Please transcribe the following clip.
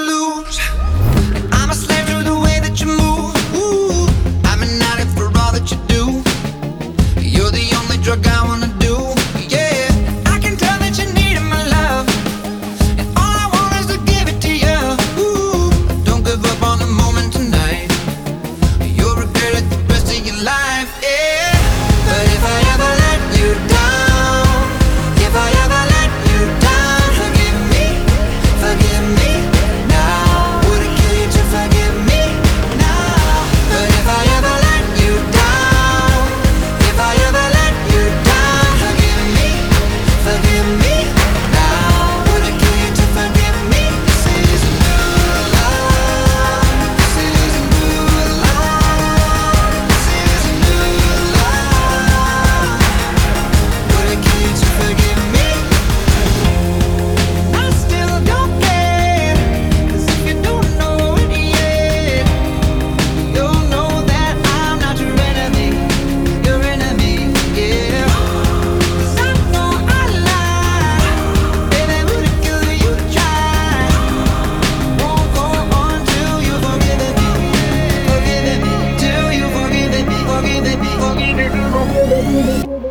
lose. Thank you.